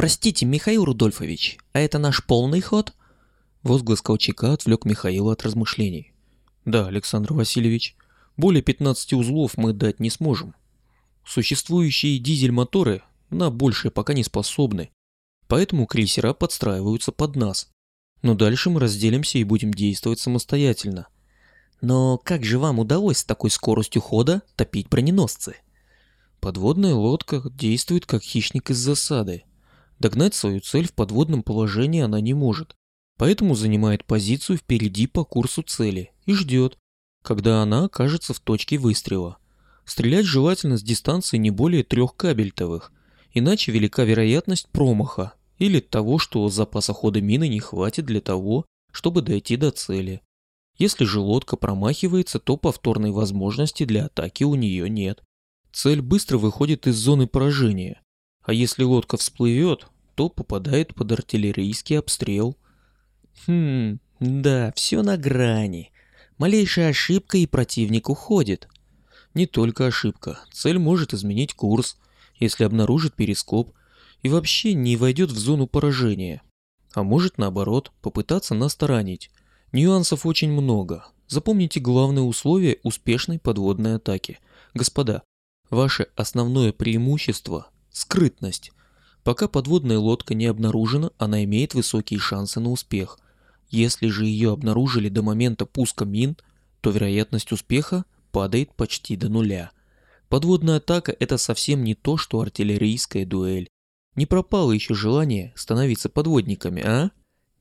«Простите, Михаил Рудольфович, а это наш полный ход?» Возглас Колчака отвлек Михаила от размышлений. «Да, Александр Васильевич, более 15 узлов мы дать не сможем. Существующие дизель-моторы на большее пока не способны, поэтому крейсера подстраиваются под нас. Но дальше мы разделимся и будем действовать самостоятельно. Но как же вам удалось с такой скоростью хода топить броненосцы? Подводная лодка действует как хищник из засады. Догнать свою цель в подводном положении она не может, поэтому занимает позицию впереди по курсу цели и ждет, когда она окажется в точке выстрела. Стрелять желательно с дистанции не более трех кабельтовых, иначе велика вероятность промаха или того, что запаса хода мины не хватит для того, чтобы дойти до цели. Если же лодка промахивается, то повторной возможности для атаки у нее нет. Цель быстро выходит из зоны поражения, а если лодка всплывет, то попадает под артиллерийский обстрел. Хм, да, все на грани. Малейшая ошибка и противник уходит. Не только ошибка, цель может изменить курс, если обнаружит перископ и вообще не войдет в зону поражения. А может наоборот, попытаться нас таранить. Нюансов очень много. Запомните главное условие успешной подводной атаки. Господа, ваше основное преимущество – скрытность. Пока подводная лодка не обнаружена, она имеет высокие шансы на успех. Если же ее обнаружили до момента пуска мин, то вероятность успеха падает почти до нуля. Подводная атака – это совсем не то, что артиллерийская дуэль. Не пропало еще желание становиться подводниками, а?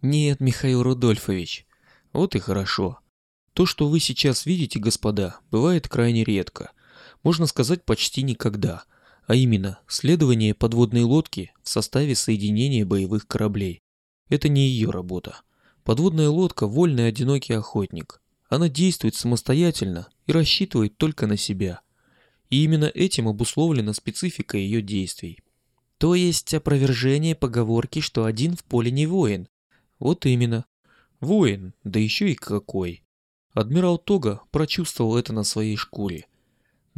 Нет, Михаил Рудольфович. Вот и хорошо. То, что вы сейчас видите, господа, бывает крайне редко. Можно сказать, почти никогда. А именно, следование подводной лодки в составе соединения боевых кораблей. Это не ее работа. Подводная лодка – вольный одинокий охотник. Она действует самостоятельно и рассчитывает только на себя. И именно этим обусловлена специфика ее действий. То есть опровержение поговорки, что один в поле не воин. Вот именно. Воин, да еще и какой. Адмирал Тога прочувствовал это на своей шкуре.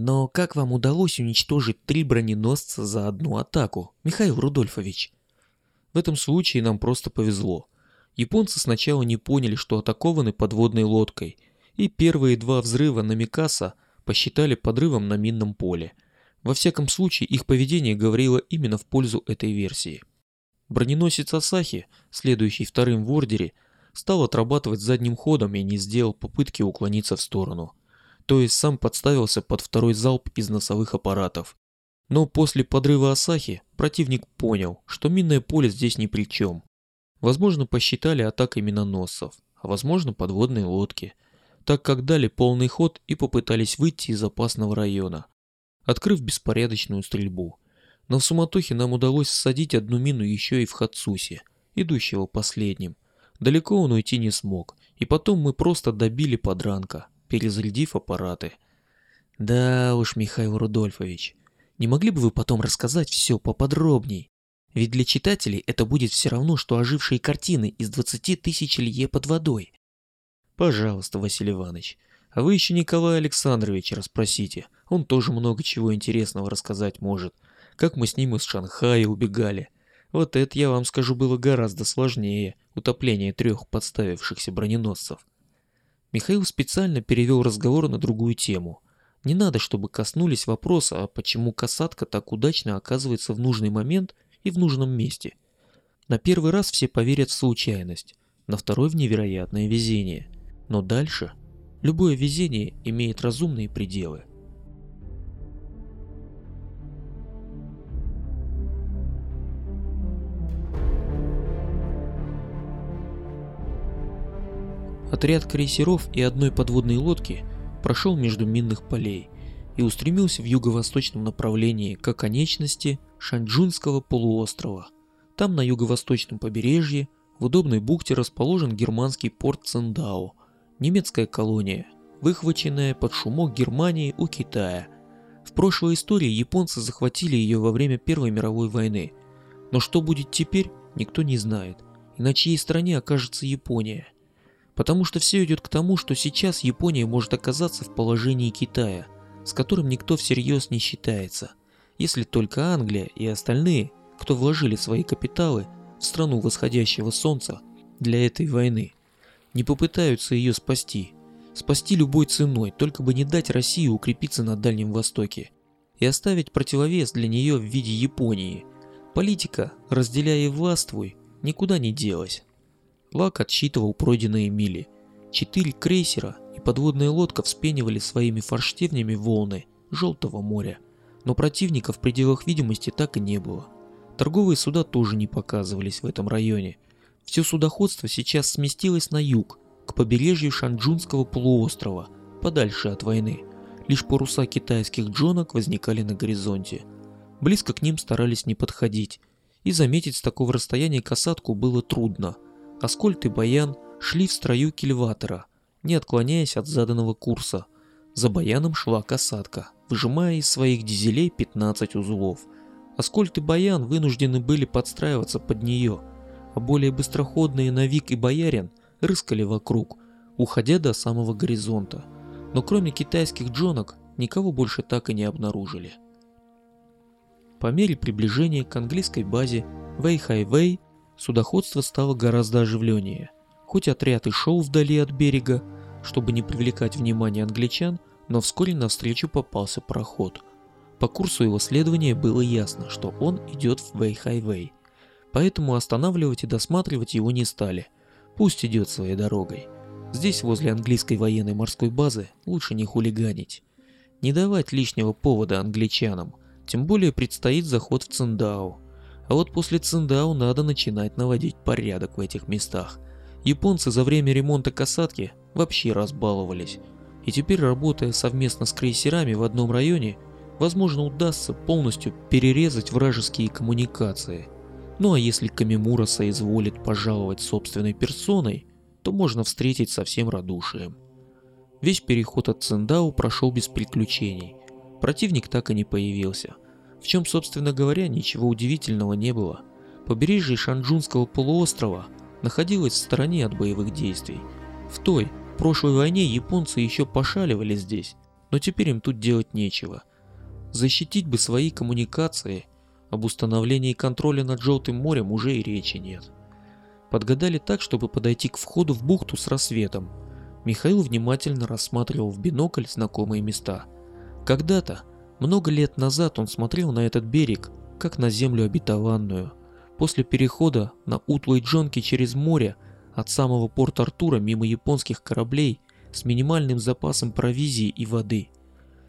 Но как вам удалось уничтожить три броненосца за одну атаку, Михаил Рудольфович? В этом случае нам просто повезло. Японцы сначала не поняли, что атакованы подводной лодкой, и первые два взрыва на Микаса посчитали подрывом на минном поле. Во всяком случае, их поведение говорило именно в пользу этой версии. Броненосец Асахи, следующий вторым в ордере, стал отрабатывать задним ходом и не сделал попытки уклониться в сторону. То есть сам подставился под второй залп из носовых аппаратов. Но после подрыва Асахи противник понял, что минное поле здесь ни при чем. Возможно, посчитали атакой миноносцев, а возможно подводные лодки, так как дали полный ход и попытались выйти из опасного района, открыв беспорядочную стрельбу. Но в суматохе нам удалось всадить одну мину еще и в Хацусе, идущего последним. Далеко он уйти не смог, и потом мы просто добили подранка, перезарядив аппараты. Да уж, Михаил Рудольфович, не могли бы вы потом рассказать все поподробней? Ведь для читателей это будет все равно, что ожившие картины из 20 тысяч лье под водой. Пожалуйста, Василий Иванович, а вы еще Николая Александровича расспросите. Он тоже много чего интересного рассказать может. Как мы с ним из Шанхая убегали. Вот это, я вам скажу, было гораздо сложнее утопление трех подставившихся броненосцев. Михаил специально перевел разговор на другую тему. Не надо, чтобы коснулись вопроса, а почему касатка так удачно оказывается в нужный момент и в нужном месте. На первый раз все поверят в случайность, на второй в невероятное везение. Но дальше любое везение имеет разумные пределы. Отряд крейсеров и одной подводной лодки прошел между минных полей и устремился в юго-восточном направлении к оконечности Шанчжунского полуострова. Там на юго-восточном побережье в удобной бухте расположен германский порт Циндао, немецкая колония, выхваченная под шумок Германии у Китая. В прошлой истории японцы захватили ее во время Первой мировой войны. Но что будет теперь, никто не знает, и на чьей стороне окажется Япония. Потому что все идет к тому, что сейчас Япония может оказаться в положении Китая, с которым никто всерьез не считается – если только Англия и остальные, кто вложили свои капиталы в страну восходящего солнца для этой войны, не попытаются ее спасти. Спасти любой ценой, только бы не дать России укрепиться на Дальнем Востоке и оставить противовес для нее в виде Японии. Политика, разделяя и властвуй, никуда не делась. Лак отсчитывал пройденные мили. Четыре крейсера и подводная лодка вспенивали своими форштевнями волны Желтого моря, но противника в пределах видимости так и не было. Торговые суда тоже не показывались в этом районе. Все судоходство сейчас сместилось на юг, к побережью Шанджунского полуострова, подальше от войны. Лишь паруса китайских джонок возникали на горизонте. Близко к ним старались не подходить, и заметить с такого расстояния касатку было трудно. Аскольд и Баян шли в строю кильватора, не отклоняясь от заданного курса. За Баяном шла касатка, выжимая из своих дизелей 15 узлов. Аскольд и Баян вынуждены были подстраиваться под нее, а более быстроходные Навик и Боярин рыскали вокруг, уходя до самого горизонта. Но кроме китайских джонок, никого больше так и не обнаружили. По мере приближения к английской базе Вэй-Хай-Вэй судоходство стало гораздо оживленнее. Хоть отряд и шел вдали от берега, чтобы не привлекать внимание англичан, но вскоре навстречу попался проход. По курсу его следования было ясно, что он идет в Вэй-Хай-Вэй, поэтому останавливать и досматривать его не стали. Пусть идет своей дорогой. Здесь, возле английской военной морской базы, лучше не хулиганить. Не давать лишнего повода англичанам, тем более предстоит заход в Циндао. А вот после Циндао надо начинать наводить порядок в этих местах. Японцы за время ремонта касатки вообще разбаловались. И теперь, работая совместно с крейсерами в одном районе, возможно удастся полностью перерезать вражеские коммуникации. Ну а если Камимура соизволит пожаловать собственной персоной, то можно встретить со всем радушием. Весь переход от Циндао прошел без приключений. Противник так и не появился в чем, собственно говоря, ничего удивительного не было. Побережье Шанджунского полуострова находилось в стороне от боевых действий. В той, прошлой войне японцы еще пошаливали здесь, но теперь им тут делать нечего. Защитить бы свои коммуникации, об установлении контроля над Желтым морем уже и речи нет. Подгадали так, чтобы подойти к входу в бухту с рассветом. Михаил внимательно рассматривал в бинокль знакомые места. Когда-то много лет назад он смотрел на этот берег, как на землю обетованную. После перехода на утлой джонке через море от самого порта Артура мимо японских кораблей с минимальным запасом провизии и воды.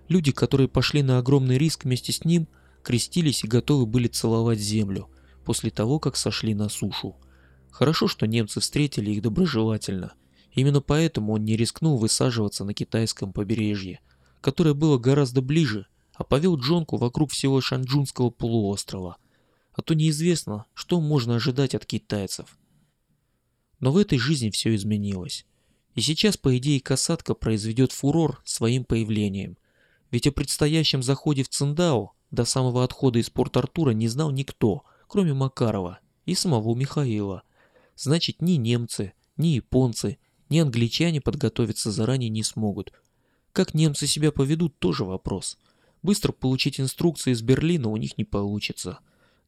Люди, которые пошли на огромный риск вместе с ним, крестились и готовы были целовать землю после того, как сошли на сушу. Хорошо, что немцы встретили их доброжелательно. Именно поэтому он не рискнул высаживаться на китайском побережье, которое было гораздо ближе а повел Джонку вокруг всего Шанджунского полуострова. А то неизвестно, что можно ожидать от китайцев. Но в этой жизни все изменилось. И сейчас, по идее, касатка произведет фурор своим появлением. Ведь о предстоящем заходе в Циндао до самого отхода из порт Артура не знал никто, кроме Макарова и самого Михаила. Значит, ни немцы, ни японцы, ни англичане подготовиться заранее не смогут. Как немцы себя поведут, тоже вопрос – Быстро получить инструкции из Берлина у них не получится.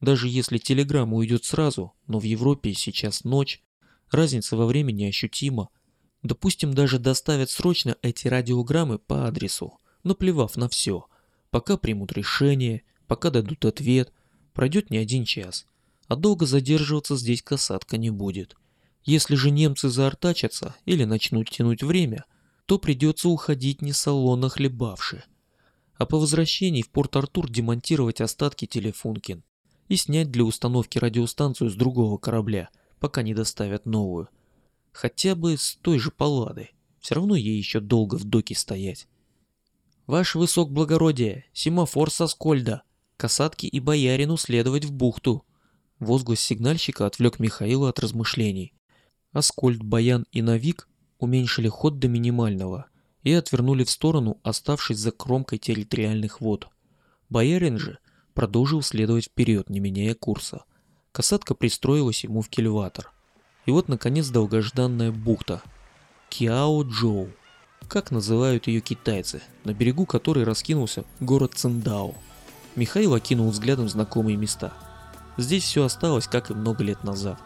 Даже если телеграмма уйдет сразу, но в Европе сейчас ночь, разница во времени ощутима. Допустим, даже доставят срочно эти радиограммы по адресу, наплевав на все. Пока примут решение, пока дадут ответ, пройдет не один час. А долго задерживаться здесь касатка не будет. Если же немцы заортачатся или начнут тянуть время, то придется уходить не салона хлебавши а по возвращении в Порт-Артур демонтировать остатки телефункин и снять для установки радиостанцию с другого корабля, пока не доставят новую. Хотя бы с той же палады, все равно ей еще долго в доке стоять. Ваше высокоблагородие, семафор со Скольда, касатки и боярину следовать в бухту. Возглас сигнальщика отвлек Михаила от размышлений. Аскольд, Баян и Навик уменьшили ход до минимального – и отвернули в сторону, оставшись за кромкой территориальных вод. Боярин же продолжил следовать вперед, не меняя курса. Касатка пристроилась ему в кильватор. И вот, наконец, долгожданная бухта. Киао-Джоу. Как называют ее китайцы, на берегу которой раскинулся город Циндао. Михаил окинул взглядом знакомые места. Здесь все осталось, как и много лет назад.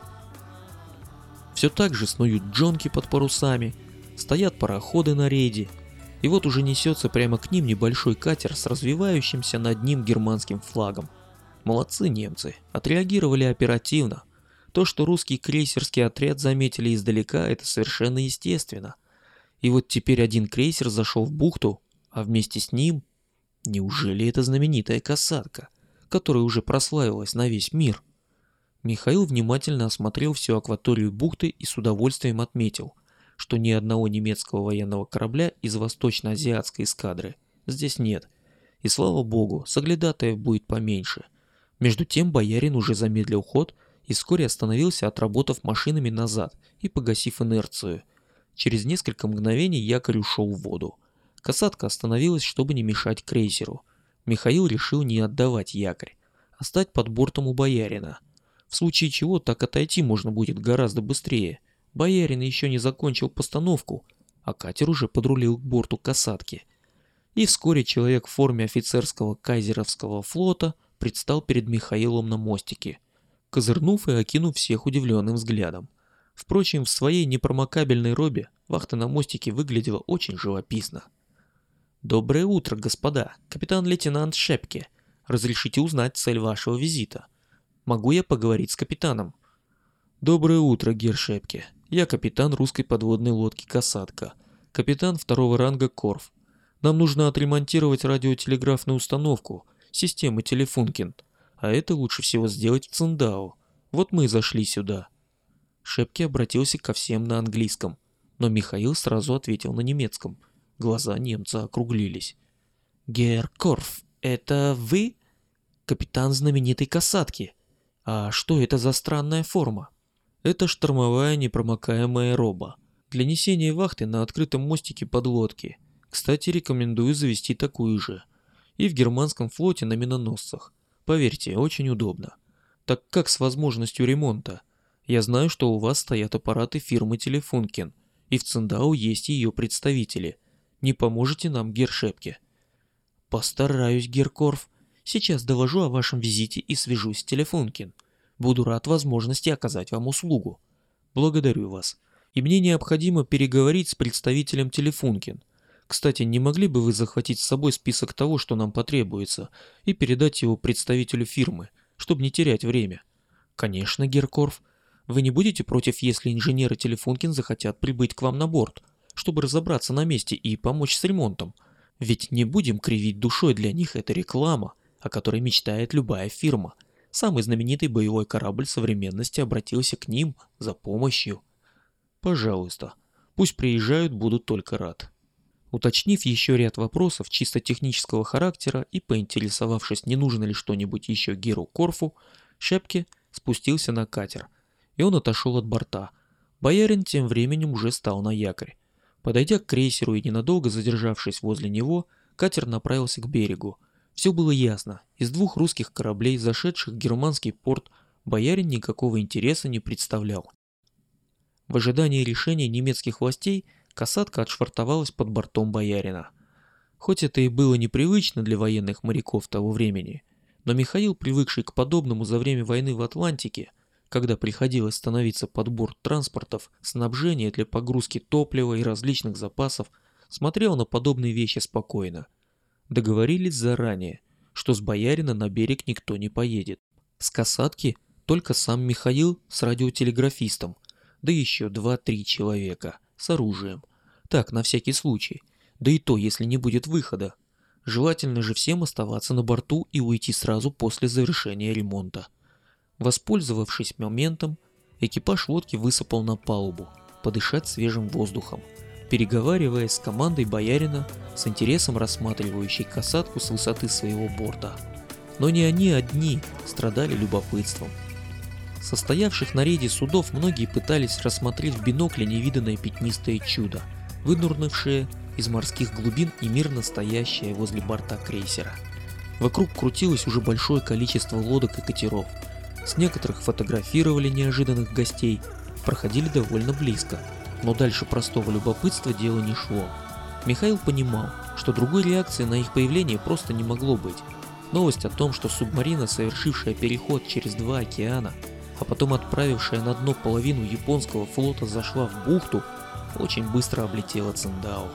Все так же снуют джонки под парусами, стоят пароходы на рейде, и вот уже несется прямо к ним небольшой катер с развивающимся над ним германским флагом. Молодцы немцы, отреагировали оперативно. То, что русский крейсерский отряд заметили издалека, это совершенно естественно. И вот теперь один крейсер зашел в бухту, а вместе с ним... Неужели это знаменитая касатка, которая уже прославилась на весь мир? Михаил внимательно осмотрел всю акваторию бухты и с удовольствием отметил, что ни одного немецкого военного корабля из восточно-азиатской эскадры здесь нет. И слава богу, соглядатаев будет поменьше. Между тем боярин уже замедлил ход и вскоре остановился, отработав машинами назад и погасив инерцию. Через несколько мгновений якорь ушел в воду. Касатка остановилась, чтобы не мешать крейсеру. Михаил решил не отдавать якорь, а стать под бортом у боярина – в случае чего так отойти можно будет гораздо быстрее. Боярин еще не закончил постановку, а катер уже подрулил к борту касатки. И вскоре человек в форме офицерского кайзеровского флота предстал перед Михаилом на мостике, козырнув и окинув всех удивленным взглядом. Впрочем, в своей непромокабельной робе вахта на мостике выглядела очень живописно. «Доброе утро, господа, капитан-лейтенант Шепке. Разрешите узнать цель вашего визита?» Могу я поговорить с капитаном? Доброе утро, Гершепке. Я капитан русской подводной лодки «Касатка». Капитан второго ранга Корф. Нам нужно отремонтировать радиотелеграфную установку, системы Телефункин. А это лучше всего сделать в Циндау. Вот мы и зашли сюда. Шепке обратился ко всем на английском, но Михаил сразу ответил на немецком. Глаза немца округлились. «Гер Корф, это вы?» «Капитан знаменитой касатки», а что это за странная форма? Это штормовая непромокаемая роба. Для несения вахты на открытом мостике подлодки. Кстати, рекомендую завести такую же. И в германском флоте на миноносцах. Поверьте, очень удобно. Так как с возможностью ремонта? Я знаю, что у вас стоят аппараты фирмы Телефункен, и в Циндау есть ее представители. Не поможете нам, Гершепке? Постараюсь, Геркорф. Сейчас доложу о вашем визите и свяжусь с Телефункин. Буду рад возможности оказать вам услугу. Благодарю вас. И мне необходимо переговорить с представителем Телефункин. Кстати, не могли бы вы захватить с собой список того, что нам потребуется, и передать его представителю фирмы, чтобы не терять время? Конечно, Геркорф. Вы не будете против, если инженеры Телефункин захотят прибыть к вам на борт, чтобы разобраться на месте и помочь с ремонтом? Ведь не будем кривить душой для них это реклама о которой мечтает любая фирма. Самый знаменитый боевой корабль современности обратился к ним за помощью. Пожалуйста, пусть приезжают, будут только рад. Уточнив еще ряд вопросов чисто технического характера и поинтересовавшись, не нужно ли что-нибудь еще Геру Корфу, Шепке спустился на катер, и он отошел от борта. Боярин тем временем уже стал на якорь. Подойдя к крейсеру и ненадолго задержавшись возле него, катер направился к берегу, все было ясно. Из двух русских кораблей, зашедших в германский порт, боярин никакого интереса не представлял. В ожидании решения немецких властей касатка отшвартовалась под бортом боярина. Хоть это и было непривычно для военных моряков того времени, но Михаил, привыкший к подобному за время войны в Атлантике, когда приходилось становиться под борт транспортов, снабжения для погрузки топлива и различных запасов, смотрел на подобные вещи спокойно – Договорились заранее, что с боярина на берег никто не поедет. С касатки только сам Михаил с радиотелеграфистом, да еще два-три человека с оружием. Так, на всякий случай. Да и то, если не будет выхода. Желательно же всем оставаться на борту и уйти сразу после завершения ремонта. Воспользовавшись моментом, экипаж лодки высыпал на палубу, подышать свежим воздухом переговариваясь с командой боярина, с интересом рассматривающей касатку с высоты своего борта. Но не они одни страдали любопытством. Состоявших на рейде судов многие пытались рассмотреть в бинокле невиданное пятнистое чудо, вынурнувшее из морских глубин и мирно стоящее возле борта крейсера. Вокруг крутилось уже большое количество лодок и катеров. С некоторых фотографировали неожиданных гостей, проходили довольно близко – но дальше простого любопытства дело не шло. Михаил понимал, что другой реакции на их появление просто не могло быть. Новость о том, что субмарина, совершившая переход через два океана, а потом отправившая на дно половину японского флота, зашла в бухту, очень быстро облетела Циндао.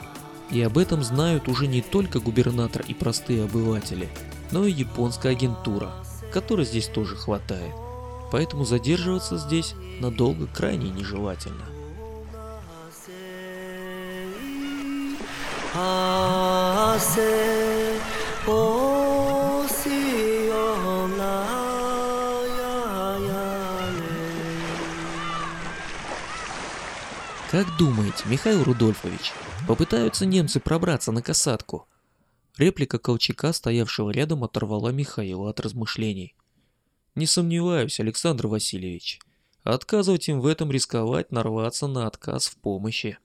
И об этом знают уже не только губернатор и простые обыватели, но и японская агентура, которой здесь тоже хватает. Поэтому задерживаться здесь надолго крайне нежелательно. Как думаете, Михаил Рудольфович, попытаются немцы пробраться на касатку? Реплика Колчака, стоявшего рядом, оторвала Михаила от размышлений. Не сомневаюсь, Александр Васильевич. Отказывать им в этом рисковать, нарваться на отказ в помощи.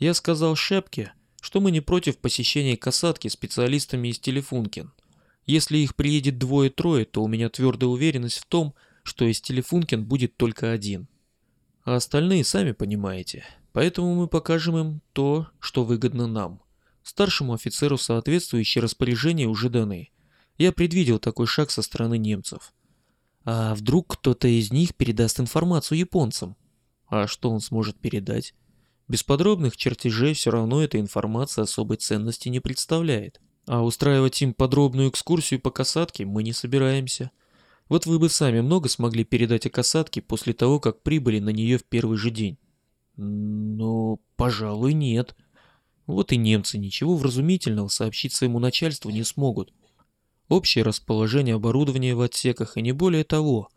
Я сказал Шепке, что мы не против посещения касатки специалистами из Телефункин. Если их приедет двое-трое, то у меня твердая уверенность в том, что из Телефункин будет только один. А остальные сами понимаете. Поэтому мы покажем им то, что выгодно нам. Старшему офицеру соответствующие распоряжения уже даны. Я предвидел такой шаг со стороны немцев. А вдруг кто-то из них передаст информацию японцам? А что он сможет передать? Без подробных чертежей все равно эта информация особой ценности не представляет. А устраивать им подробную экскурсию по касатке мы не собираемся. Вот вы бы сами много смогли передать о касатке после того, как прибыли на нее в первый же день? Ну, пожалуй, нет. Вот и немцы ничего вразумительного сообщить своему начальству не смогут. Общее расположение оборудования в отсеках и не более того.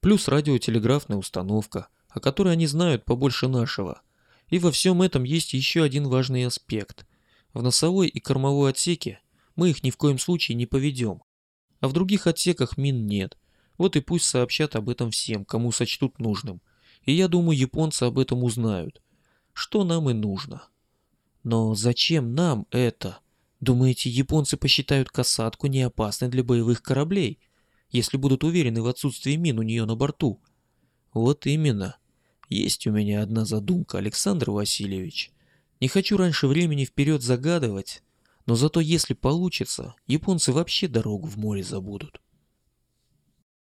Плюс радиотелеграфная установка, о которой они знают побольше нашего – и во всем этом есть еще один важный аспект. В носовой и кормовой отсеке мы их ни в коем случае не поведем. А в других отсеках мин нет. Вот и пусть сообщат об этом всем, кому сочтут нужным. И я думаю, японцы об этом узнают. Что нам и нужно. Но зачем нам это? Думаете, японцы посчитают касатку неопасной для боевых кораблей, если будут уверены в отсутствии мин у нее на борту? Вот именно. Есть у меня одна задумка, Александр Васильевич. Не хочу раньше времени вперед загадывать, но зато если получится, японцы вообще дорогу в море забудут.